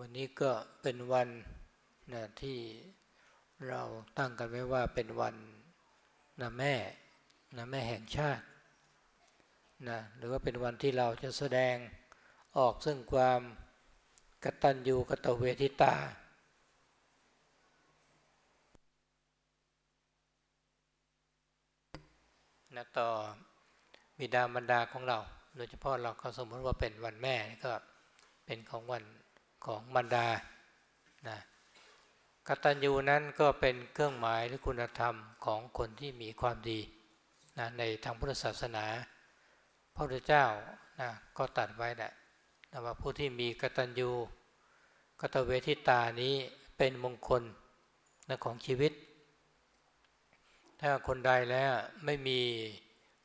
วันนี้ก็เป็นวันนะที่เราตั้งกันไว้ว่าเป็นวันนะแม่นะแม่แห่งชาตินะหรือว่าเป็นวันที่เราจะแสดงออกซึ่งความกตัญญูกตเวทิตานะต่อบิดามารดาของเรา โดยเฉพาะเราก็สมมติว่าเป็นวันแม่ก็เป็นของวัน ของบรรดานะกตัญญูนั้นก็เป็นเครื่องหมายหรือคุณธรรมของคนที่มีความดีนะในทางพุทธศาสนา พระพุทธเจ้านะก็ตัดไว้แหละนะว่าผู้ที่มีกตัญญูกตเวทิตานี้เป็นมงคลนะของชีวิต ถ้าคนใดแล้วไม่มี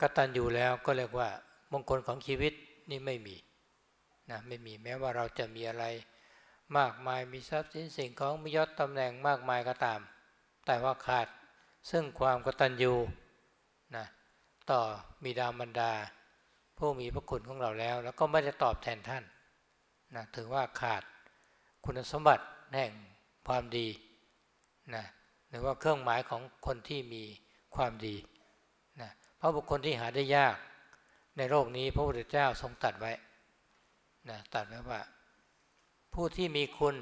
กตัญญูแล้วก็เรียกว่ามงคลของชีวิตนี่ไม่มีนะไม่มีแม้ว่าเราจะมีอะไร มากมายมีทรัพย์สินสิ่งของมียศตำแหน่งมากมายก็ตาม แต่ว่าขาดซึ่งความกตัญญูนะต่อมีดามันดา ผู้มีพระคุณของเราแล้ว แล้วก็ไม่ได้ตอบแทนท่านนะถือว่าขาดคุณสมบัติแห่งความดีนะหรือว่าเครื่องหมายของคนที่มีความดีนะเพราะบุคคลที่หาได้ยากในโลกนี้พระพุทธเจ้าทรงตัดไว้นะตัดไว้ว่า ผู้ที่มีคุณ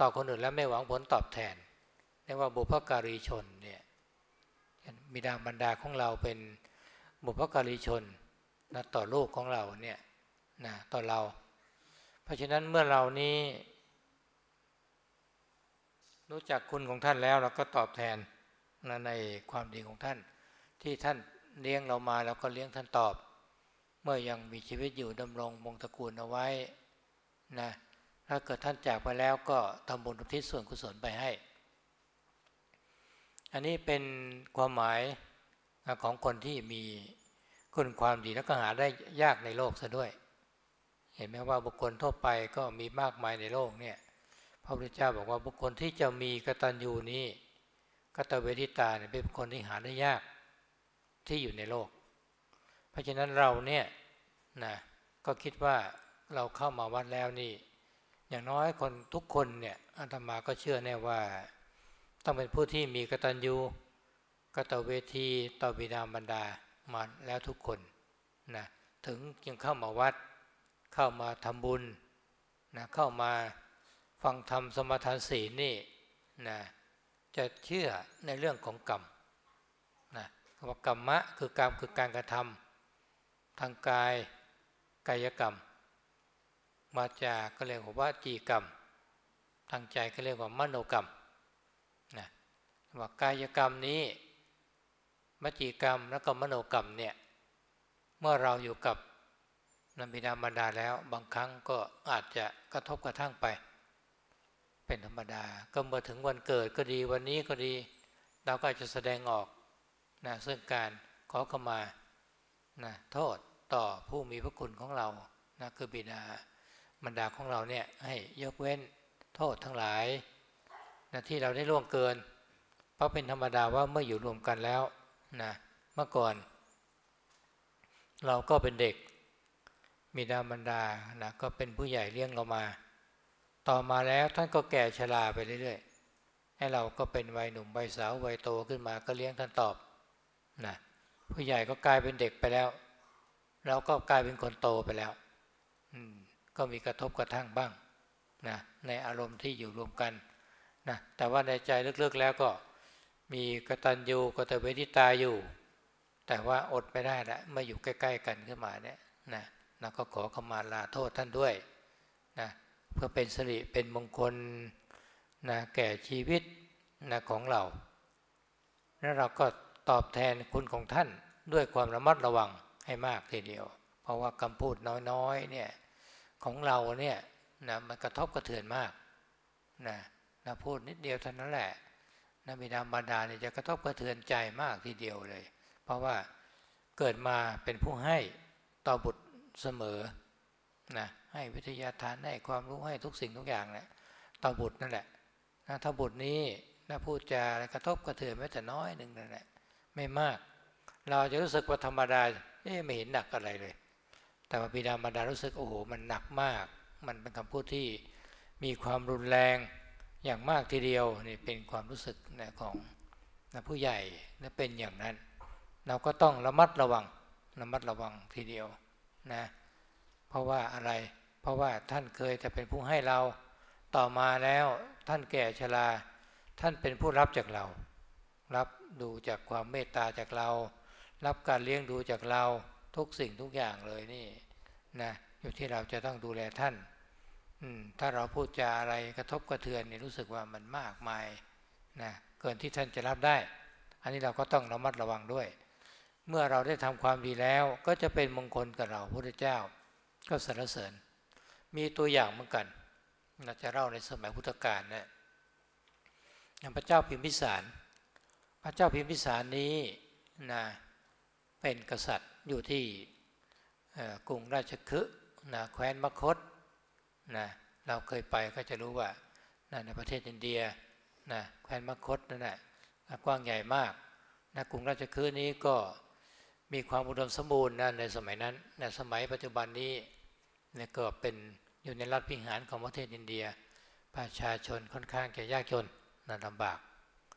ต่อคนอื่นแล้วไม่หวังผลตอบแทนเรียกว่าบุพการีชนเนี่ยมีดาบรรดาของเราเป็นบุพการีชนนะต่อลูกของเราเนี่ยนะต่อเรา เพราะฉะนั้นเมื่อเรานี้ รู้จักคุณของท่านแล้วเราก็ตอบแทนนะในความดีของท่าน ที่ท่านเลี้ยงเรามาแล้วก็เลี้ยงท่านตอบ เมื่อยังมีชีวิตอยู่ดำรงมงตระกูลเอาไว้นะ ถ้าเกิดท่านจากไปแล้วก็ทำบุญอุทิศส่วนกุศลไปให้ อันนี้เป็นความหมายของคนที่มีคุณความดีแล้วก็หาได้ยากในโลกซะด้วย เห็นไหมว่าบุคคลทั่วไปก็มีมากมายในโลกเนี่ยพระพุทธเจ้าบอกว่าบุคคลที่จะมีกตัญญูนี้กตเวทิตาเนี่ยเป็นคนที่หาได้ยากที่อยู่ในโลก เพราะฉะนั้นเราเนี่ยนะก็คิดว่าเราเข้ามาวัดแล้วนี่ อย่างน้อยคนทุกคนเนี่ยอาตมาก็เชื่อแน่ว่า ต้องเป็นผู้ที่มีกตัญญูกตเวทีต่อบิดามารดามาแล้วทุกคนนะถึงยังเข้ามาวัด เข้ามาทำบุญนะเข้ามาฟังธรรมสมทานศีลนี่นะจะเชื่อในเรื่องของกรรมนะว่ากรรมะคือกรรมคือการกระทำทางกายกายกรรม มาจาก็เรียกว่าจีกรรม ทางใจก็เรียกว่ามโนกรรมนะว่ากายกรรมนี้มจีกรรมแล้วก็มโนกรรมเนี่ยเมื่อเราอยู่กับนบิดามารดาแล้ว บางครั้งก็อาจจะกระทบกระทั่งไป เป็นธรรมดา ก็เมื่อถึงวันเกิดก็ดีวันนี้ก็ดี เราก็จะแสดงออกนะซึ่งการขอขมานะโทษต่อผู้มีพระคุณของเรานะคือบิดา บรรดาของเราเนี่ยให้ยกเว้นโทษทั้งหลายนะที่เราได้ล่วงเกิน เพราะเป็นธรรมดาว่าเมื่ออยู่รวมกันแล้วนะเมื่อก่อน เราก็เป็นเด็กมีดาบรรดานะก็เป็นผู้ใหญ่เลี้ยงเรามา ต่อมาแล้วท่านก็แก่ชราไปเรื่อยๆให้เราก็เป็นวัยหนุ่มวัยสาววัยโตขึ้นมาก็เลี้ยงท่านตอบนะผู้ใหญ่ก็กลายเป็นเด็กไปแล้ว เราก็กลายเป็นคนโตไปแล้ว อืม ก็มีกระทบกระทั่งบ้างนะในอารมณ์ที่อยู่รวมกันนะแต่ว่าในใจลึกๆแล้วก็มีกตัญญูกตเวทิตาอยู่ แต่ว่าอดไม่ได้ละเมื่ออยู่ใกล้ ๆ กันขึ้นมาเนี่ยนะนะก็ขอขมาลาโทษท่านด้วยนะเพื่อเป็นสิริเป็นมงคลนะแก่ชีวิตนะของเรา แล้วเราก็ตอบแทนคุณของท่านด้วยความระมัดระวังให้มากทีเดียว เพราะว่าคำพูดน้อยๆเนี่ย ของเราเนี่ยนะมันกระทบกระเทือนมากนะนะพูดนิดเดียวเท่านั้นแหละนะบิดามารดาเนี่ยจะกระทบกระเทือนใจมากทีเดียวเลย เพราะว่าเกิดมาเป็นผู้ให้ต่อบุตรเสมอนะให้วิทยาทานให้ความรู้ให้ทุกสิ่งทุกอย่างนะต่อบุตรนั่นแหละนะถ้าบุตรนี้นะพูดจากระทบกระเทือนแม้แต่น้อยหนึ่งนั่นแหละไม่มาก เราจะรู้สึกว่าธรรมดาเอ๊ไม่เห็นหนักอะไรเลย แต่ว่าบิดามารดารู้สึกโอ้โหมันหนักมาก มันเป็นคำพูดที่มีความรุนแรงอย่างมากทีเดียวนี่เป็นความรู้สึกนะของนะผู้ใหญ่นะเป็นอย่างนั้น เราก็ต้องระมัดระวังระมัดระวังทีเดียวนะเพราะว่าอะไรเพราะว่าท่านเคยจะเป็นผู้ให้เราต่อมาแล้วท่านแก่ชราท่านเป็นผู้รับจากเรา รับดูจากความเมตตาจากเรา รับการเลี้ยงดูจากเราทุกสิ่งทุกอย่างเลยนี่ นะอยู่ที่เราจะต้องดูแลท่านถ้าเราพูดจาอะไรกระทบกระเทือนเนี่ยรู้สึกว่ามันมากมายนะเกินที่ท่านจะรับได้ อันนี้เราก็ต้องระมัดระวังด้วย เมื่อเราได้ทำความดีแล้วก็จะเป็นมงคลกับเราพระพุทธเจ้า ก็สรรเสริญ มีตัวอย่างเหมือนกันเราจะเล่าในสมัยพุทธกาลนะอย่างพระเจ้าพิมพิสาร พระเจ้าพิมพิสารนี้นะเป็นกษัตริย์อยู่ที่ กรุงราชคฤห์นะแคว้นมคตนะเราเคยไปก็จะรู้ว่านะในประเทศอินเดียนะแคว้นมคตนั่นแหละกว้างใหญ่มากนะกรุงราชคฤห์นี้ก็มีความอุดมสมบูรณ์นะในสมัยนั้นในสมัยปัจจุบันนี้นี่ยก็เป็นอยู่ในรัฐพิหารของประเทศอินเดีย ประชาชนค่อนข้างจะยากจนนะลำบาก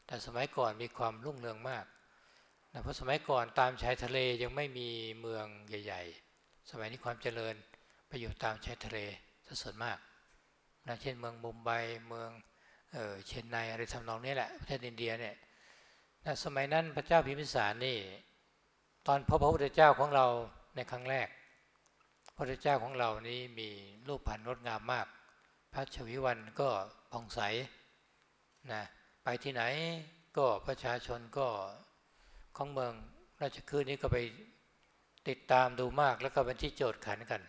แต่สมัยก่อนมีความรุ่งเรืองมากนะเพราะสมัยก่อนตามชายทะเลยังไม่มีเมืองใหญ่ ๆ สมัยนี้ความเจริญไปอยู่ตามชายทะเลซะส่วนมากนะเช่นเมืองมุมไบเมืองเออเชนไนอะไรทำนองนี้แหละประเทศอินเดียเนี่ยนะสมัยนั้นพระเจ้าพิมพิสารนี่ตอนพระพุทธเจ้าของเราในครั้งแรก พระพุทธเจ้าของเรานี้มีรูปพรรณงดงามมาก พระชวิวันก็ผ่องใสนะไปที่ไหนก็ประชาชนก็ของเมืองราชคืนนี้ก็ไป ติดตามดูมากแล้วก็เป็นที่โจทย์ขันกัน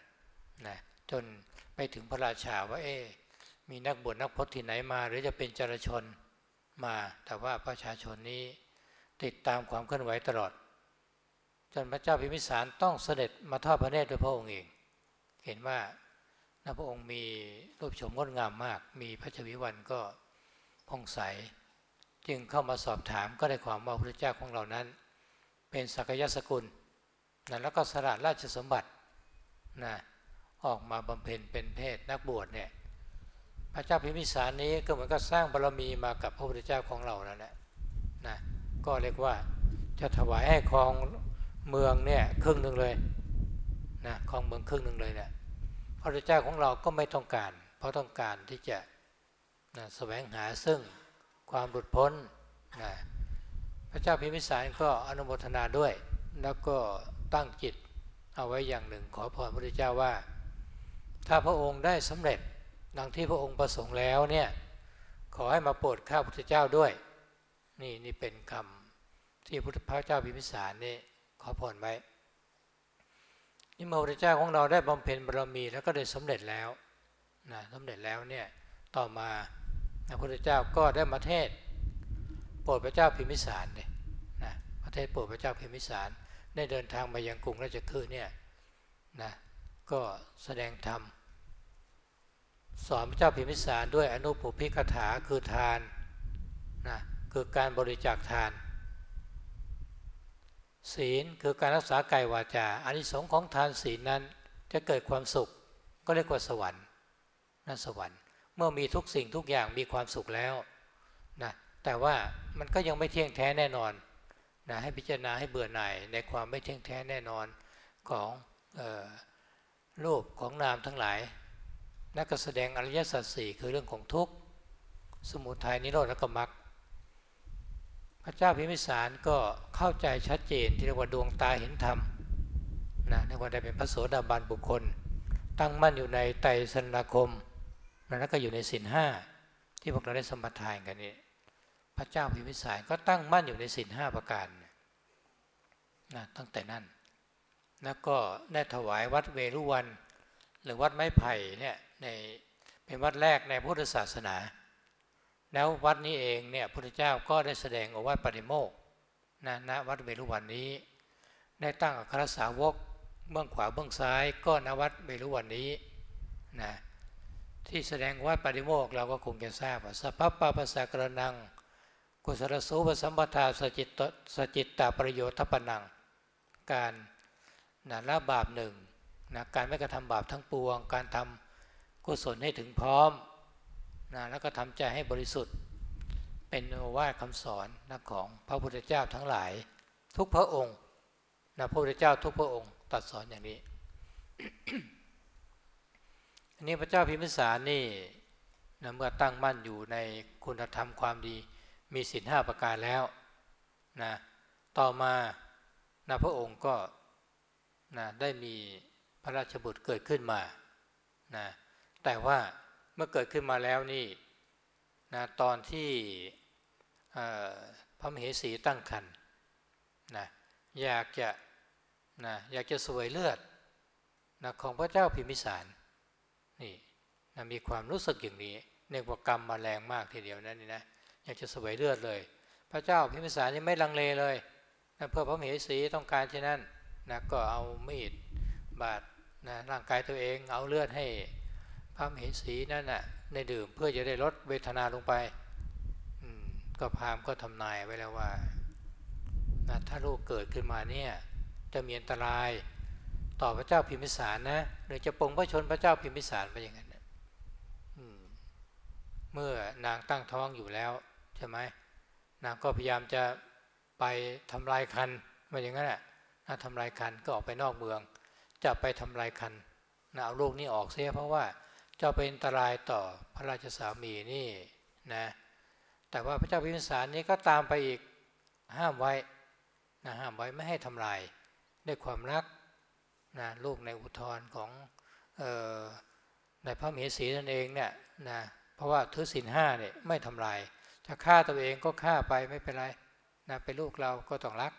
นะจนไปถึงพระราชาว่าเอ๊มีนักบวชนักพจน์ที่ไหนมา หรือจะเป็นจารชนมา แต่ว่าประชาชนนี้ติดตามความเคลื่อนไหวตลอด จนพระเจ้าพิมิสารต้องเสด็จมาทอดพระเนตรด้วยพระองค์เอง เห็นว่าพระองค์มีรูปชมงดงามมาก มีพระชวิวันก็ผ่องใส จึงเข้ามาสอบถามก็ได้ความว่าพระเจ้าของเรานั้น เป็นสักยสกุล นะแล้วก็สละราชสมบัตินะออกมาบำเพ็ญเป็นเพศนักบวชเนี่ยพระเจ้าพิมพิสารนี้ก็เหมือนกับสร้างบารรมีมากับพระพุทธเจ้าของเราแล้วนะนะก็เรียกว่าจะถวายให้ครองเมืองเนี่ยครึ่งหนึ่งเลยนะครองเมืองครึ่งหนึ่งเลยเนี่ยพระพุทธเจ้าของเราก็ไม่ต้องการ เพราะต้องการที่จะนะแสวงหาซึ่งความหลุดพ้นนะพระเจ้าพิมพิสารก็อนุโมทนาด้วยแล้วก็ ตั้งจิต เอาไว้อย่างหนึ่ง ขอพรพระพุทธเจ้าว่า ถ้าพระองค์ได้สำเร็จดังที่พระองค์ประสงค์แล้วเนี่ยขอให้มาโปรดข้าพุทธเจ้าด้วย นี่นี่เป็นคำที่พุทธพระเจ้าพิมพิสารนี่ขอพรไว้นี่พระพุทธเจ้าของเราได้บำเพ็ญบารมีแล้วก็ได้สำเร็จแล้วนะสำเร็จแล้วเนี่ยต่อมาพระพุทธเจ้าก็ได้มาเทศโปรดพระเจ้าพิมพิสารเนี่ยนะประเทศโปรดพระเจ้าพิมพิสาร ได้เดินทางมายังกรุงราชคฤห์เนี่ยนะก็แสดงธรรมสอนพระเจ้าพิมพิสารด้วยอนุปพิกถาคือทานนะคือการบริจาคทาน ศีลคือการรักษากายวาจาอานิสงส์ของทานศีลนั้นจะเกิดความสุขก็เรียกว่าสวรรค์นะสวรรค์ เมื่อมีทุกสิ่งทุกอย่างมีความสุขแล้วนะแต่ว่ามันก็ยังไม่เที่ยงแท้แน่นอน นะให้พิจารณาให้เบื่อหน่ายในความไม่เที่ยงแท้แน่นอนของรูปของนามทั้งหลาย นักแสดงอริยสัจสี่คือเรื่องของทุกข์ สมุทัยนิโรธและก็มรรคพระเจ้าพิมิสารก็เข้าใจชัดเจนที่เรียกว่าดวงตาเห็นธรรมนะในวันใดเป็นพระโสดาบันบุคคล ตั้งมั่นอยู่ในไตรสนาคมแล้วก็อยู่ในสินห้าที่พวกเราได้สมบัติทานกันนี่ พระเจ้าพิมิสารก็ตั้งมั่นอยู่ในสินห้าประการนะตั้งแต่นั้น แล้วก็ได้ถวายวัดเวรุวัน หรือวัดไม้ไผ่เนี่ยในเป็นวัดแรกในพุทธศาสนา แล้ววัดนี้เองเนี่ยพระเจ้าก็ได้แสดงอวาทปฏิโมกนะณวัดเวรุวันนี้ ได้ตั้งอัครสาวกเบื้องขวาเบื้องซ้ายก็ณวัดเวรุวันนี้นะที่แสดงวัดปฏิโมกเราก็คงจะทราบว่าสัพพะภาษากระนัง กุศลสูปสัมปทาสจิตสจิตตาประโยชน์ทปนัง การนะละบาปหนึ่งนะการไม่กระทำบาปทั้งปวง การทำกุศลให้ถึงพร้อมนะแล้วก็ทำใจให้บริสุทธิ์ เป็นโอวาทคำสอนนะของพระพุทธเจ้าทั้งหลาย ทุกพระองค์นะพระพุทธเจ้าทุกพระองค์ตรัสสอนอย่างนี้อันนี้พระเจ้าพิมพิสารนี่นะเมื่อตั้งมั่นอยู่ในคุณธรรมความดี มีศีลห้าประการแล้วนะต่อมานะพระองค์ก็นะได้มีพระราชบุตรเกิดขึ้นมานะแต่ว่าเมื่อเกิดขึ้นมาแล้วนี่นะตอนที่พระมเหสีตั้งครรภ์นะอยากจะนะอยากจะสวยเลือดนะของพระเจ้าพิมพิสารนี่นะมีความรู้สึกอย่างนี้เนื่องว่ากรรมมาแรงมากทีเดียวนั่นนี่นะ อยากจะสวยเลือดเลย พระเจ้าพิมพิสารนี่ไม่ลังเลเลยนะเพื่อพระมเหสีต้องการเช่นนั้นนะก็เอามีดบาดนะร่างกายตัวเองเอาเลือดให้พระมเหสีนั่นนะ่ะในดื่มเพื่อจะได้ลดเวทนาลงไปก็พามก็ทำนายไว้แล้วว่านะถ้าลูกเกิดขึ้นมาเนี่ยจะมีอันตรายต่อพระเจ้าพิมพิสารนะหรือจะปงพระชนพระเจ้าพิมพิสารไปอย่างนั้นเมื่อนางตั้งท้องอยู่แล้ว ใช่ไหมนางก็พยายามจะไปทำลายคันมาอย่างนั้นแหละนะทำลายคันก็ออกไปนอกเมือง จะไปทำลายคันนะเอาลูกนี้ออกเสียเพราะว่าจะเป็นอันตรายต่อพระราชสามีนี่นะแต่ว่าพระเจ้าพิมพิสารนี้ก็ตามไปอีกห้ามไว้นะห้ามไว้ไม่ให้ทำลายด้วยความรักนะลูกในอุทธรของออในพระมเหสีนั่นเองเนี่ยนะเพราะว่าถือศีลห้าเนี่ยไม่ทำลาย จะฆ่าตัวเองก็ฆ่าไปไม่เป็นไรนะเป็นลูกเราก็ต้องรัก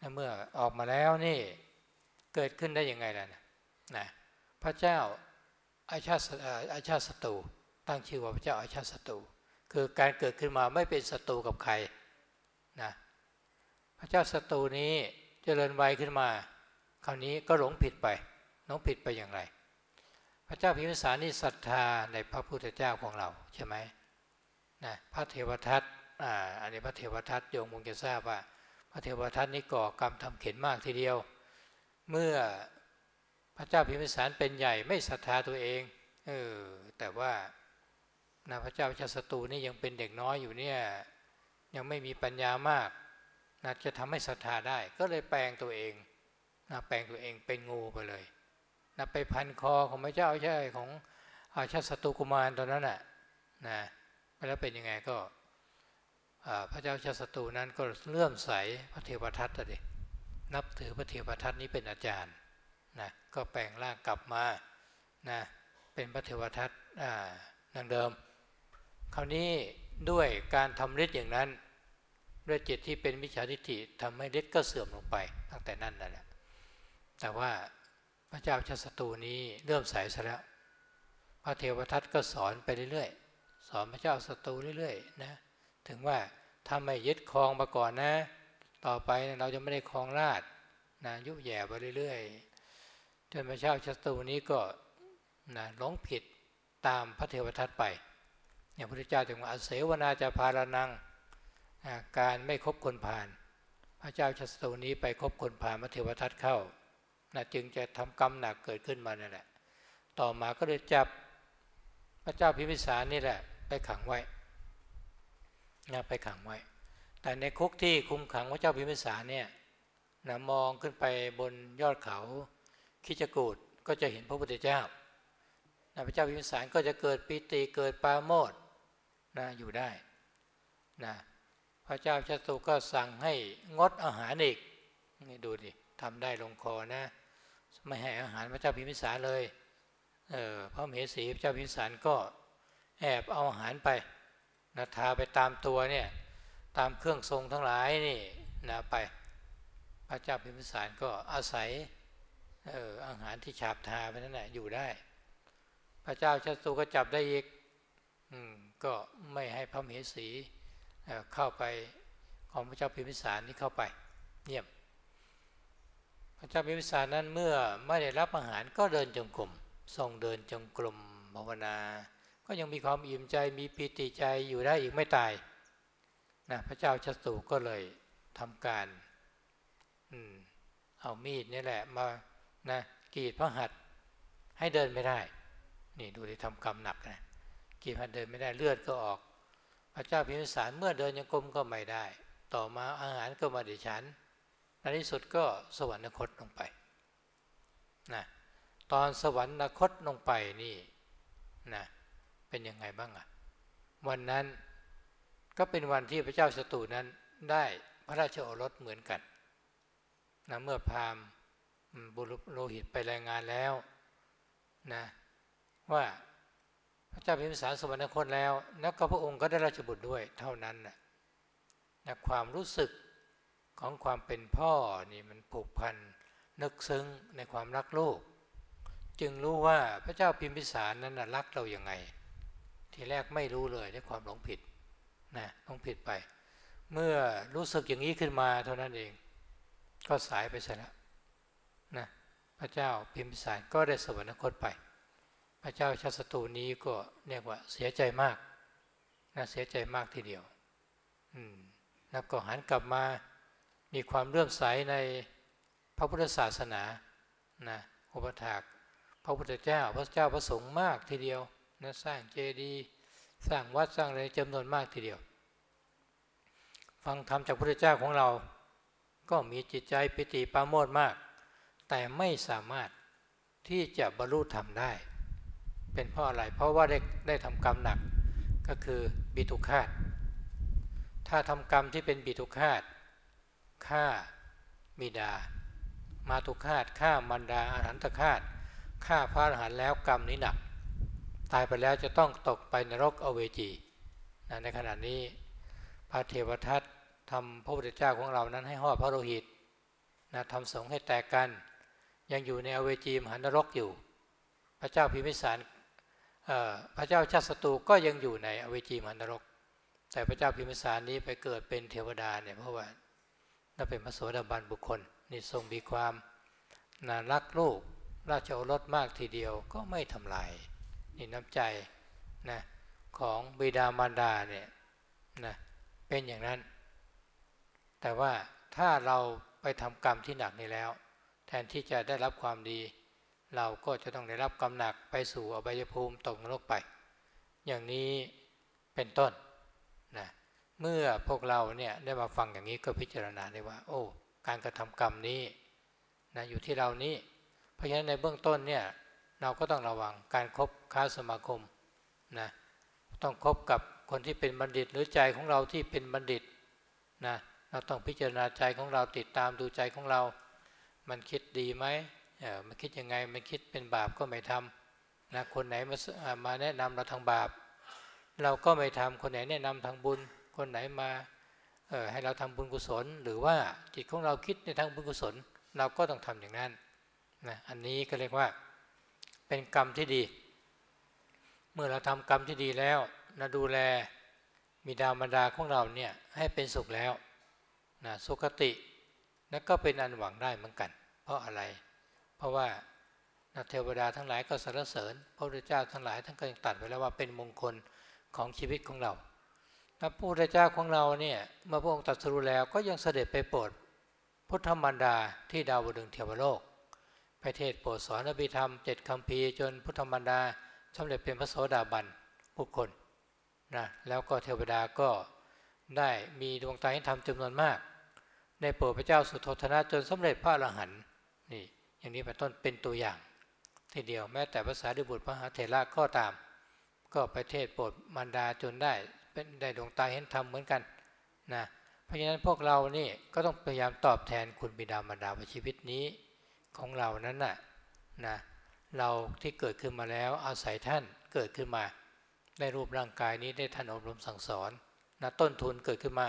นะเมื่อออกมาแล้วนี่เกิดขึ้นได้ยังไงล่ะนะพระเจ้าอาชาติอาชาติศัตรูตั้งชื่อว่าพระเจ้าอาชาติศัตรูคือการเกิดขึ้นมาไม่เป็นศัตรูกับใครนะพระเจ้าศัตรูนี้เจริญไวขึ้นมา คราวนี้ก็หลงผิดไปหลงผิดไปอย่างไร พระเจ้าพิมพิสารนี่ศรัทธาในพระพุทธเจ้าของเราใช่ไหม นะพระเทวทัตอ่าอันนี้พระเทวทัตโยมคงจะทราบว่า พระเทวทัตนี่ก่อกรรมทำเข็นมากทีเดียว เมื่อพระเจ้าพิมพิสารเป็นใหญ่ไม่ศรัทธาตัวเองเออแต่ว่านะพระเจ้าชาสตูนี่ยังเป็นเด็กน้อยอยู่เนี่ยยังไม่มีปัญญามากนะจะทำให้ศรัทธาได้ ก็เลยแปลงตัวเองนะแปลงตัวเองเป็นงูไปเลยนะไปพันคอของพระเจ้าใช่ของอาชาสตูกุมารตอนนั้นน่ะนะ แล้วเป็นยังไงก็พระเจ้าชาสตูนั้นก็เลื่อมใสพระเทวทัตเลยนับถือพระเทวทัตนี้เป็นอาจารย์นะก็แปลงร่างกลับมานะเป็นพระเทวทัตดังเดิม คราวนี้ด้วยการทำฤทธิ์อย่างนั้น ด้วยจิตที่เป็นมิจฉาทิฏฐิทำให้ฤทธิ์ก็เสื่อมลงไปตั้งแต่นั้นนั่นแหละแต่ว่าพระเจ้าชาสตูนี้เริ่มใสซะแล้ว พระเทวทัตก็สอนไปเรื่อยๆ สอนพระเจ้าศัตรูเรื่อยๆนะถึงว่าถ้าไม่ยึดครองมาก่อนนะ ต่อไปเราจะไม่ได้ครองราชนะยุแย่ไปเรื่อยๆจนพระเจ้าศัตรูนี้ก็นะหลงผิดตามพระเทวทัตไปอย่างพระพุทธเจ้าจึงว่าอเสวนาจะพารานังการไม่คบคนผ่าน พระเจ้าชัสตูนี้ไปคบคนผ่านพระเทวทัตเข้านะจึงจะทำกรรมหนักเกิดขึ้นมานั่นแหละ ต่อมาก็เลยจับพระเจ้าพิมพิสารนี่แหละ ขังไว้นะไปขังไว้ แต่ในคุกที่คุมขังพระเจ้าพิมพิสารเนี่ยนะมองขึ้นไปบนยอดเขาคิจกูดก็จะเห็นพระพุทธเจ้านะพระเจ้าพิมพิสารก็จะเกิดปิติเกิดปาโมดนะอยู่ได้นะพระเจ้าชาตุก็สั่งให้งดอาหารอีกนี่ดูดิทำได้ลงคอนะ ไม่ให้อาหารพระเจ้าพิมพิสารเลยเออพระมเหสีพระเจ้าพิมพิสารก็ แอบเอาอาหารไปนะทาไปตามตัวเนี่ยตามเครื่องทรงทั้งหลายนี่นะไป พระเจ้าพิมพิสารก็อาศัยเอออาหารที่ฉาบทาไปนั่นแหละอยู่ได้ พระเจ้าชัตูก็จับได้อีกอก็ไม่ให้พระมเหสีเข้าไปของพระเจ้าพิมพิสารนี้เข้าไปเยี่ยม พระเจ้าพิมพิสารนั้นเมื่อไม่ได้รับอาหารก็เดินจงกรมทรงเดินจงกรมภาวนา ก็ยังมีความอิ่มใจมีปิติใจอยู่ได้อีกไม่ตายนะพระเจ้าชัตรูก็เลยทำการเอามีดนี่แหละมานะกรีดพระหัตให้เดินไม่ได้ นี่ดูที่ทำกรรมหนักนะกีดพันเดินไม่ได้เลือดก็ออก พระเจ้าพิมพิสารเมื่อเดินยังกลมก็ไม่ได้ ต่อมาอาหารก็มาดิฉันในที่สุดก็สวรรคตลงไปนะตอนสวรรคตลงไปนี่นะ เป็นยังไงบ้างอะวันนั้นก็เป็นวันที่พระเจ้าสตูนั้นได้พระราชโอรสเหมือนกันนะเมื่อพามบุรุษโลหิตไปรายงานแล้วนะว่าพระเจ้าพิมพิสารสวรรคตแล้วแล้วก็พระองค์ก็ได้ราชบุตรด้วยเท่านั้นนะนะความรู้สึกของความเป็นพ่อนี่มันผูกพันนึกซึ้งในความรักลูก จึงรู้ว่าพระเจ้าพิมพิสารนั้นนะรักเราอย่างไง ทีแรกไม่รู้เลยในความหลงผิดนะหลงผิดไป เมื่อรู้สึกอย่างนี้ขึ้นมาเท่านั้นเอง ก็สายไปซะแล้วนะพระเจ้าพิมพิสารก็ได้สวรรคตไป พระเจ้าชาติศัตรูนี้ก็เรียกว่าเสียใจมากนะเสียใจมากทีเดียว อืมแล้วก็หันกลับมามีความเลื่อมใสในพระพุทธศาสนานะอุปถากพระพุทธเจ้าพระเจ้าพระสงฆ์มากทีเดียว นะสร้างเจดีย์สร้างวัดสร้างอะไรจำนวนมากทีเดียว ฟังธรรมจากพระพุทธเจ้าของเรา ก็มีจิตใจปิติปาโมดมาก แต่ไม่สามารถที่จะบรรลุธรรมได้ เป็นเพราะอะไร เพราะว่าได้ได้ทำกรรมหนักก็คือบิทุคาตถ้าทำกรรมที่เป็นบิทุคาตฆ่ามิดา มาตุคาตฆ่ามันดาอาหันตคาตฆ่าพระอรหันต์แล้วกรรมนี้หนัก ตายไปแล้วจะต้องตกไปนรกอเวจีนะในขณะนี้พระเทวทัตทำพระพุทธเจ้าของเรานั้นให้ห่อพระโลหิตนะทำสงให้แตกกัน ยังอยู่ในอเวจีมหานรกอยู่ พระเจ้าพิมิสารพระเจ้าชาติศัตรูก็ยังอยู่ในอเวจีมหานรก แต่พระเจ้าพิมิสารนี้ไปเกิดเป็นเทวดาเนี่ยเพราะว่านั่นเป็นพระโสดาบันบุคคลนี่ทรงมีความน่ารักลูกราชโอรสมากทีเดียวก็ไม่ทำลาย นี่น้ำใจนะของบิดามารดาเนี่ยนะเป็นอย่างนั้น แต่ว่าถ้าเราไปทำกรรมที่หนักนี่แล้ว แทนที่จะได้รับความดี เราก็จะต้องได้รับกรรมหนักไปสู่อบายภูมิตกนรกไป อย่างนี้เป็นต้นนะเมื่อพวกเราเนี่ยได้มาฟังอย่างนี้ก็พิจารณาได้ว่า โอ้ การกระทำกรรมนี้นะอยู่ที่เรานี้ เพราะฉะนั้นในเบื้องต้นเนี่ย เราก็ต้องระวังการครบค้าสมาคมนะต้องคบกับคนที่เป็นบัณฑิตหรือใจของเราที่เป็นบัณฑิตนะเราต้องพิจารณาใจของเราติดตามดูใจของเรา มันคิดดีไหมเออมันคิดยังไงมันคิดเป็นบาปก็ไม่ทำนะคนไหนมามาแนะนำเราทางบาป เราก็ไม่ทำคนไหนแนะนำทางบุญ คนไหนมาเออให้เราทำบุญกุศล หรือว่าจิตของเราคิดในทางบุญกุศล เราก็ต้องทำอย่างนั้นนะอันนี้ก็เรียกว่า เป็นกรรมที่ดี เมื่อเราทำกรรมที่ดีแล้วนะดูแลมีดาวมารดาของเราเนี่ยให้เป็นสุขแล้วนะสุขตินั่นก็เป็นอันหวังได้เหมือนกัน เพราะอะไร เพราะว่าเทวดาทั้งหลายก็สรรเสริญ พระพุทธเจ้าทั้งหลายท่านก็ยังตัดไว้แล้วว่าเป็นมงคลของชีวิตของเราพระพุทธเจ้าของเราเนี่ยเมื่อพระองค์ตรัสรู้แล้วก็ยังเสด็จไปโปรดพุทธมารดาที่ดาวดึงเทวโลก พระเทศโปรดสอนอภิธรรมเจ็ดคำพีจนพุทธมารดาสำเร็จเป็นพระโสดาบันบุคคลนะแล้วก็เทวดาก็ได้มีดวงตาให้ทำจำนวนมากในโปรดพระเจ้าสุโธธนะจนสำเร็จพระอรหันต์นี่อย่างนี้เป็นต้นเป็นตัวอย่าง ทีเดียวแม้แต่ภาษาดิบุตรพระหาเถระก็ตาม ก็ไปเทศโปรดมารดาจนได้เป็นได้ดวงตาเห็นธรรมเหมือนกันนะเพราะฉะนั้นพวกเรานี่ก็ต้องพยายามตอบแทนคุณบิดามารดาในชีวิตนี้ ของเรานั้นน่ะนะเราที่เกิดขึ้นมาแล้วอาศัยท่านเกิดขึ้นมา ได้รูปร่างกายนี้ได้ท่านอบรมสั่งสอนนะต้นทุนเกิดขึ้นมา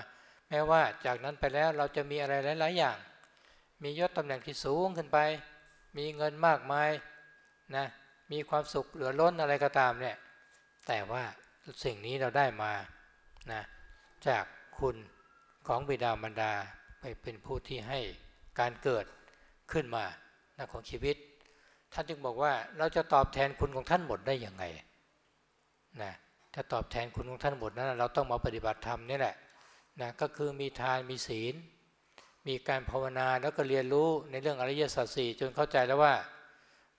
แม้ว่าจากนั้นไปแล้วเราจะมีอะไรหลาย ๆ อย่าง มียศตำแหน่งที่สูงขึ้นไป มีเงินมากมายนะมีความสุขเหลือล้นอะไรก็ตามเนี่ยแต่ว่าสิ่งนี้เราได้มานะจากคุณของบิดามารดาไปเป็นผู้ที่ให้การเกิดขึ้นมา นะของชีวิต ท่านจึงบอกว่าเราจะตอบแทนคุณของท่านหมดได้ยังไงนะถ้าตอบแทนคุณของท่านหมดนั้นเราต้องมาปฏิบัติธรรมนี่แหละนะก็คือมีทานมีศีล มีการภาวนาแล้วก็เรียนรู้ในเรื่องอริยสัจสี่จนเข้าใจแล้วว่า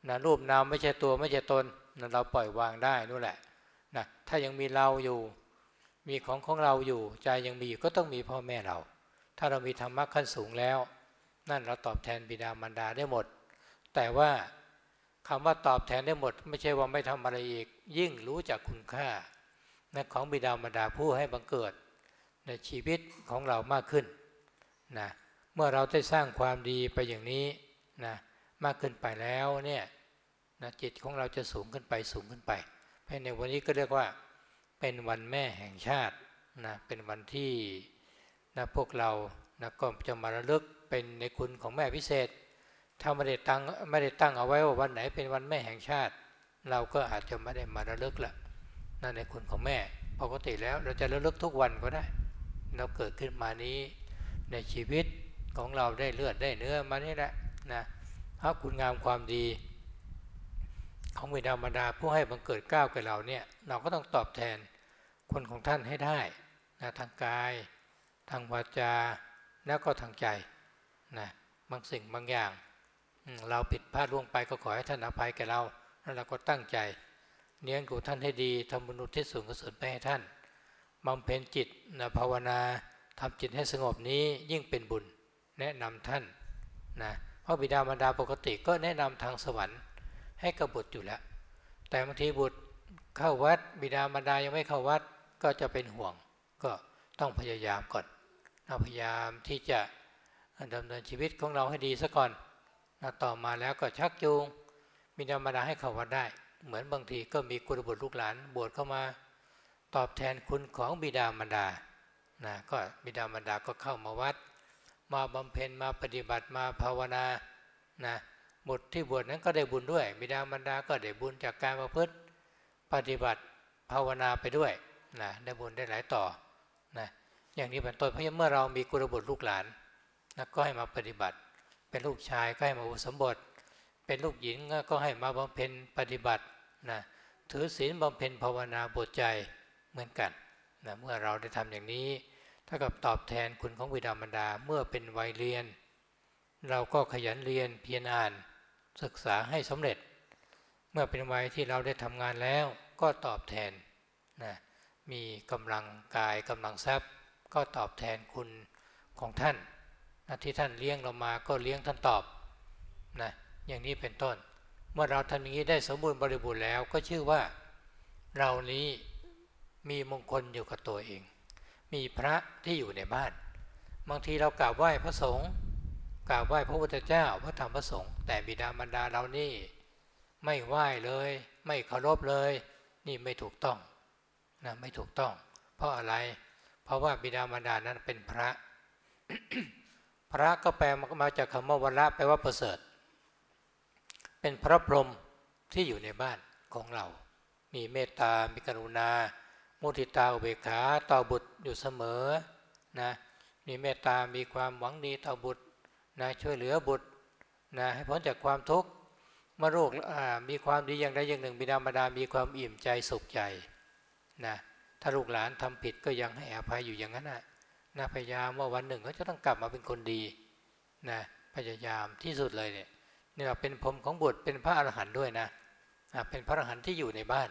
นะรูปนามไม่ใช่ตัวไม่ใช่ตนนะเราปล่อยวางได้นู่นแหละนะถ้ายังมีเราอยู่ มีของของเราอยู่ใจยังมีอยู่ก็ต้องมีพ่อแม่เรา ถ้าเรามีธรรมะขั้นสูงแล้ว นั่นเราตอบแทนบิดามารดาได้หมด แต่ว่าคำว่าตอบแทนได้หมด ไม่ใช่ว่าไม่ทำอะไรอีก ยิ่งรู้จักคุณค่านะของบิดามารดาผู้ให้บังเกิดในชีวิตของเรามากขึ้นนะเมื่อเราได้สร้างความดีไปอย่างนี้นะมากขึ้นไปแล้วเนี่ยนะจิตของเราจะสูงขึ้นไปสูงขึ้นไปภายในวันนี้ก็เรียกว่าเป็นวันแม่แห่งชาตินะเป็นวันที่นะพวกเรานะก็จะมาระลึกเป็นในคุณของแม่พิเศษ ถ้าไม่ได้ตั้งไม่ได้ตั้งเอาไว้ว่าวันไหนเป็นวันแม่แห่งชาติ เราก็อาจจะไม่ได้มาระลึกละนั่นในคุณของแม่ปกติแล้วเราจะระลึกทุกวันก็ได้ เราเกิดขึ้นมานี้ ในชีวิตของเราได้เลือดได้เนื้อมานี่แหละนะพระคุณงามความดี ของวิดามดาผู้ให้บังเกิดก้าวกับเราเนี่ยเราก็ต้องตอบแทนคนของท่านให้ได้นะทางกาย ทางวาจาแล้วก็ทางใจนะบางสิ่งบางอย่าง เราผิดพลาดล่วงไปก็ขอให้ท่านอภัยแก่เราแล้วเราก็ตั้งใจเลี้ยงกูท่านให้ดีทำบุญอุทิศส่วนกุศลไปให้ท่านบำเพ็ญจิตนะภาวนาทำจิตให้สงบนี้ยิ่งเป็นบุญแนะนำท่านนะเพราะบิดามารดาปกติก็แนะนำทางสวรรค์ให้กับบุตรอยู่แล้ว แต่บางทีบุตรเข้าวัดบิดามารดายังไม่เข้าวัดก็จะเป็นห่วง ก็ต้องพยายามก่อนเราพยายามที่จะดำเนินชีวิตของเราให้ดีซะก่อน นะต่อมาแล้วก็ชักจูงบิดามดาให้เข้าวัดได้ เหมือนบางทีก็มีกุลบุตรลูกหลานบวชเข้ามา ตอบแทนคุณของบิดามารดานะก็บิดามารดาก็เข้ามาวัด มาบำเพ็ญมาปฏิบัติมาภาวนานะบุตรที่บวชนั้นก็ได้บุญด้วย บิดามารดาก็ได้บุญจากการประพฤติปฏิบัติภาวนาไปด้วยนะได้บุญได้หลายต่อนะอย่างนี้เป็นต้นเพราะเมื่อเรามีกุลบุตรลูกหลานนะก็ให้มาปฏิบัติ เป็นลูกชายก็ให้มาอุสมบท เป็นลูกหญิงก็ให้มาบำเพ็ญปฏิบัตินะถือศีลบำเพ็ญภาวนาบทใจเหมือนกันนะเมื่อเราได้ทำอย่างนี้ถ้ากับตอบแทนคุณของวิดามารดาเมื่อเป็นวัยเรียน เราก็ขยันเรียนเพียรอ่านศึกษาให้สำเร็จ เมื่อเป็นวัยที่เราได้ทำงานแล้วก็ตอบแทนนะมีกำลังกายกำลังทรัพย์ ก็ตอบแทนคุณของท่าน ที่ท่านเลี้ยงเรามาก็เลี้ยงท่านตอบนะอย่างนี้เป็นต้น เมื่อเราทำอย่างนี้ได้สมบูรณ์บริบูรณ์แล้วก็ชื่อว่าเรานี้มีมงคลอยู่กับตัวเอง มีพระที่อยู่ในบ้าน บางทีเรากราบไหว้พระสงฆ์กราบไหว้พระพุทธเจ้าพระธรรมพระสงฆ์แต่บิดามารดาเรานี่ไม่ไหว้เลย ไม่เคารพเลย นี่ไม่ถูกต้องนะไม่ถูกต้อง เพราะอะไร เพราะว่าบิดามารดานั้นเป็นพระ พระก็แปลมาจากคำว่าวัละแปลว่าประเสริฐ เป็นพระพรหมที่อยู่ในบ้านของเรา มีเมตตา มีกรุณา มุทิตาอุเบกขาต่อบุตรอยู่เสมอนะมีเมตตา มีความหวังดีต่อบุตรนะช่วยเหลือบุตรนะให้พ้นจากความทุกข์มาโรคมีความดีอย่างใดอย่างหนึ่งบิดามารดา มีความอิ่มใจสุขใจนะถ้าลูกหลานทำผิดก็ยังให้อภัยอยู่อย่างนั้นนะ นะพยายามว่าวันหนึ่งเขาจะต้องกลับมาเป็นคนดีนะพยายามที่สุดเลยเนี่ยนี่เราเป็นพรมของบุตรเป็นพระอรหันต์ด้วยนะเป็นพระอรหันต์ที่อยู่ในบ้าน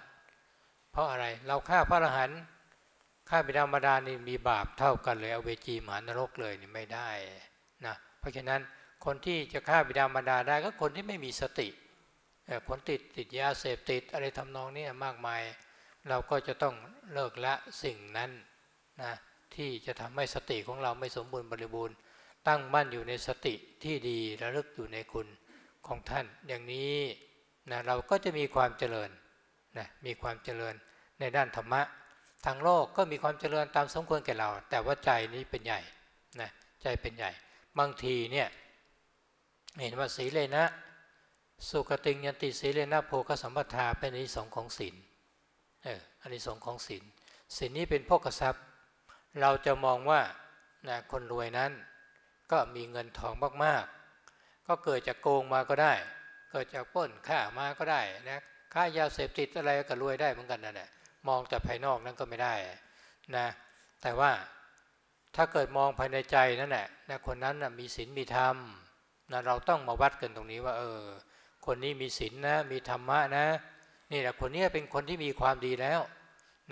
เพราะอะไรเราฆ่าพระอรหันต์ฆ่าบิดามารดานี่มีบาปเท่ากันเลยเอาเวจีมหานรกเลยนี่ไม่ได้นะเพราะฉะนั้นคนที่จะฆ่าบิดามารดาได้ก็คนที่ไม่มีสติคนติดติดยาเสพติดอะไรทำนองนี้มากมาย เราก็จะต้องเลิกละสิ่งนั้นนะ ที่จะทำให้สติของเราไม่สมบูรณ์บริบูรณ์ ตั้งมั่นอยู่ในสติที่ดีระลึกอยู่ในคุณของท่าน อย่างนี้นะเราก็จะมีความเจริญนะมีความเจริญในด้านธรรมะ ทางโลกก็มีความเจริญตามสมควรแก่เรา แต่ว่าใจนี้เป็นใหญ่นะใจเป็นใหญ่ บางทีเนี่ยเห็นว่าสีเลนะ สุขติงยันติสีเลนะโภคสัมปทาเป็นอนิสงของศีลเอออันนี้สงของศีลศีลนี้เป็นพกทรัพย์ เราจะมองว่านะคนรวยนั้น ก็มีเงินทองมากๆ ก็เกิดจากโกงมาก็ได้ เกิดจากป้นฆ่ามาก็ได้นะค้ายาเสพติดอะไรก็รวยได้เหมือนกันนั่นแหละมองแต่ภายนอกนั้นก็ไม่ได้นะแต่ว่าถ้าเกิดมองภายในใจนั่นแหละนะคนนั้นนะมีศีลมีธรรมนะเราต้องมาวัดกันตรงนี้ว่า เออ คนนี้มีศีลนะมีธรรมะนะนี่แหละคนนี้เป็นคนที่มีความดีแล้ว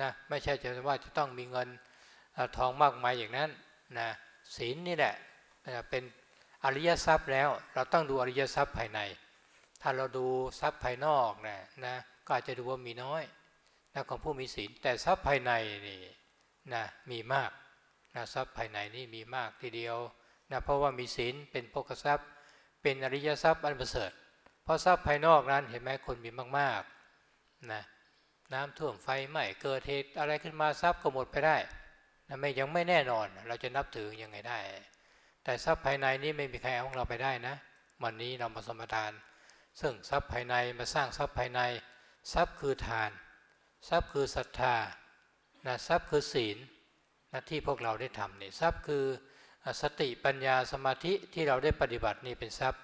นะไม่ใช่จะว่าจะต้องมีเงิน ทองมากมายอย่างนั้นนะศีลนี่แหละเป็นอริยทรัพย์แล้วเราต้องดูอริยทรัพย์ภายใน ถ้าเราดูทรัพย์ภายนอกนะนะก็อาจจะดูว่ามีน้อยนะของผู้มีศีลแต่ทรัพย์ภายในนี่นะมีมากนะทรัพย์ภายในนี่มีมากทีเดียวนะเพราะว่ามีศีลเป็นโภคทรัพย์ เป็นอริยทรัพย์อันประเสริฐเพราะทรัพย์ภายนอกนั้นเห็นไหมคนมีมากๆนะน้ำท่วมไฟไหม้เกิดเหตุอะไรขึ้นมาทรัพย์ก็หมดไปได้ นะไม่ยังไม่แน่นอน เราจะนับถือยังไงได้ แต่ทรัพย์ภายในนี้ไม่มีใครเอาของเราไปได้นะ วันนี้เรามาสมทาน ซึ่งทรัพย์ภายในมาสร้างทรัพย์ภายใน ทรัพย์คือทาน ทรัพย์คือศรัทธานะทรัพย์คือศีลนะที่พวกเราได้ทำนี่ทรัพย์คือสติปัญญาสมาธิที่เราได้ปฏิบัตินี่เป็นทรัพย์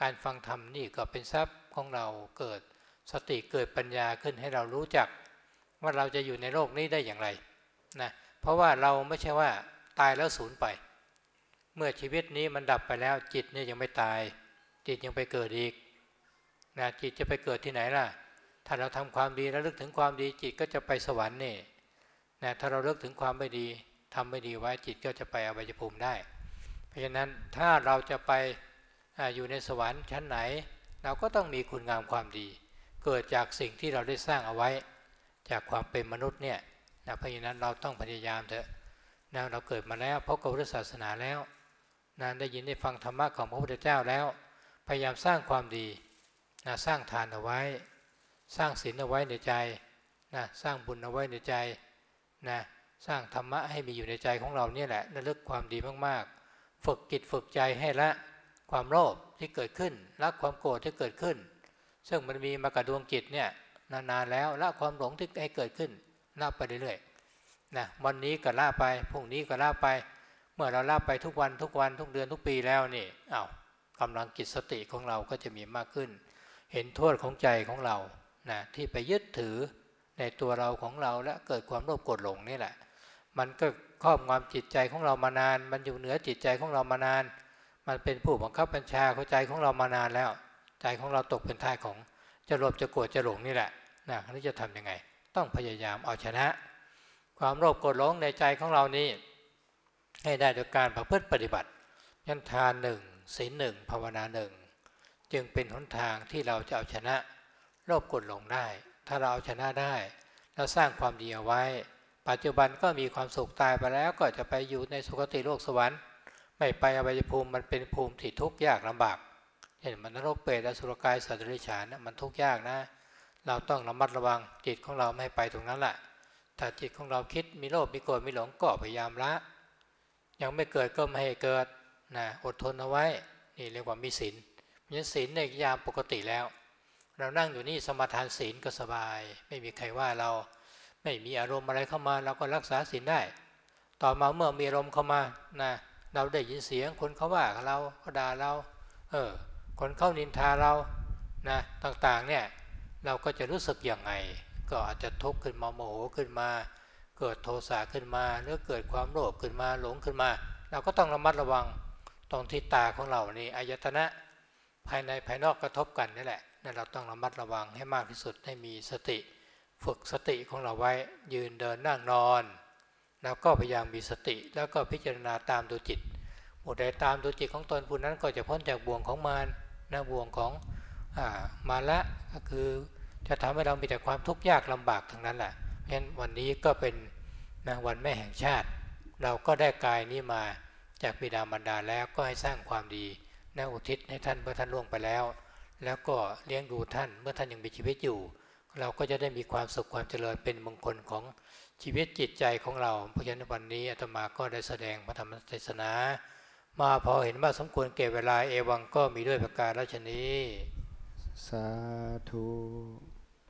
การฟังธรรมนี่ก็เป็นทรัพย์ของเราเกิดสติเกิดปัญญาขึ้นให้เรารู้จัก ว่าเราจะอยู่ในโลกนี้ได้อย่างไรนะ เพราะว่าเราไม่ใช่ว่าตายแล้วสูญไป เมื่อชีวิตนี้มันดับไปแล้ว จิตเนี่ยยังไม่ตาย จิตยังไปเกิดอีกนะจิตจะไปเกิดที่ไหนล่ะ ถ้าเราทำความดีแล้วลึกถึงความดี จิตก็จะไปสวรรค์นี่นะถ้าเราเลิกถึงความไม่ดีทำไม่ดีไว้จิตก็จะไปอวัยภูมิได้ เพราะฉะนั้นถ้าเราจะไปออยู่ในสวรรค์ชั้นไหน เราก็ต้องมีคุณงามความดี เกิดจากสิ่งที่เราได้สร้างเอาไว้ จากความเป็นมนุษย์เนี่ย นะเพราะฉะนั้นเราต้องพยายามเถอะนะเราเกิดมาแล้วพบกับพุทธศาสนาแล้วนะได้ยินได้ฟังธรรมะของพระพุทธเจ้าแล้ว พยายามสร้างความดีนะสร้างทานเอาไว้ สร้างศีลเอาไว้ในใจนะสร้างบุญเอาไว้ในใจนะสร้างธรรมะให้มีอยู่ในใจของเราเนี่ยแหละระลึกความดีมากๆ ฝึกจิตฝึกใจให้ละความโลภที่เกิดขึ้นละความโกรธที่เกิดขึ้น ซึ่งมันมีมากระดวงจิตเนี่ยนานๆแล้วละความหลงที่ให้เกิดขึ้น ละไปเรื่อยๆนะวันนี้ก็ละไปพรุ่งนี้ก็ละไป เมื่อเราละไปทุกวันทุกวันทุกเดือนทุกปีแล้วนี่อา้าวกำลังจิตสติของเราก็จะมีมากขึ้น เห็นโทษของใจของเรานะที่ไปยึดถือในตัวเราของเราและเกิดความโลภโกรธหลงนี่แหละ มันก็ครอบงำจิตใจของเรามานาน มันอยู่เหนือจิตใจของเรามานาน มันเป็นผู้บังคับบัญชาข้าใจของเรามานานแล้ว ใจของเราตกเป็นท่าของจะโลภจะโกรธจะหลงนี่แหละนะนี่จะทํำยังไง ต้องพยายามเอาชนะ ความโลภโกรธหลงในใจของเรานี้ ให้ได้โดยการประพฤติปฏิบัติ ยันทานหนึ่งศีลหนึ่งภาวนาหนึ่งจึงเป็นหนทางที่เราจะเอาชนะโลภโกรธหลงได้ ถ้าเราเอาชนะได้ เราสร้างความดีเอาไว้ ปัจจุบันก็มีความสุขตายไปแล้วก็จะไปอยู่ในสุคติโลกสวรรค์ ไม่ไปอวัยภูมิมันเป็นภูมิที่ทุกข์ยากลำบากเห็นมันนรกเปรตอสุรกายสัตว์เดรัจฉานมันทุกข์ยากนะ เราต้องระมัดระวังจิตของเราไม่ไปตรงนั้นแหละถ้าจิตของเราคิดมีโลภมีโกรธมีหลงก็พยายามละ ยังไม่เกิดก็ไม่ให้เกิดนะอดทนเอาไว้นี่เรียกว่ามีศีลมีศีลในยามปกติแล้ว เรานั่งอยู่นี่สมาทานศีลก็สบาย ไม่มีใครว่าเรา ไม่มีอารมณ์อะไรเข้ามา เราก็รักษาศีลได้ ต่อมาเมื่อมีอารมณ์เข้ามานะเราได้ยินเสียงคนเขาว่าเราเขาด่าเรา เออคนเข้านินทาเรานะต่างๆเนี่ย เราก็จะรู้สึกอย่างไง ก็อาจจะทุกข์ขึ้นมาโมโหขึ้นมา เกิดโทสะขึ้นมาหรือเกิดความโลภขึ้นมาหลงขึ้นมา เราก็ต้องระมัดระวังตรงที่ตาของเรานี่อายตนะภายในภายนอกกระทบกันนี่แหละนั่นเราต้องระมัดระวังให้มากที่สุดให้มีสติ ฝึกสติของเราไว้ยืนเดินนั่งนอน แล้วก็พยายามมีสติ แล้วก็พิจารณาตามดูจิตผู้ใดตามดูจิตของตนผู้นั้นก็จะพ้นจากบ่วงของมารนะบ่วงของ มาละก็คือจะทำให้เรามีแต่ความทุกข์ยากลำบากทั้งนั้นแหละเพราะฉะนั้นวันนี้ก็เป็นนะวันแม่แห่งชาติ เราก็ได้กายนี้มาจากบิดามารดาแล้วก็ให้สร้างความดีนะอุทิศให้ท่านเมื่อท่านล่วงไปแล้ว แล้วก็เลี้ยงดูท่านเมื่อท่านยังมีชีวิตอยู่ เราก็จะได้มีความสุขความเจริญเป็นมงคลของชีวิตจิตใจของเรา เพราะฉะนั้นวันนี้อาตมาก็ได้แสดงพระธรรมเทศนา มาพอเห็นว่าสมควรเก็บเวลาเอวังก็มีด้วยประการราชนี้ สาธุ